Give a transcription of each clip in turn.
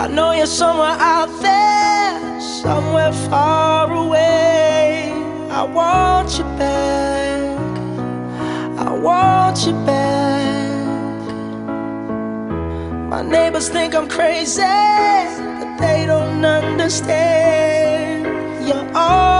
I know you're somewhere out there, somewhere far away. I want you back. I want you back. My neighbors think I'm crazy, but they don't understand. You're all.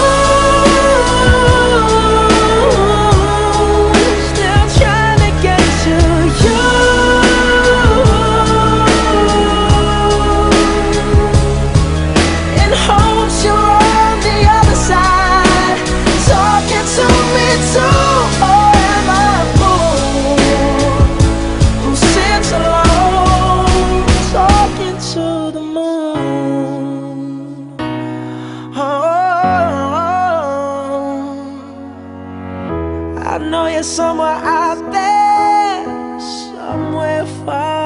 somewhere out there, somewhere far.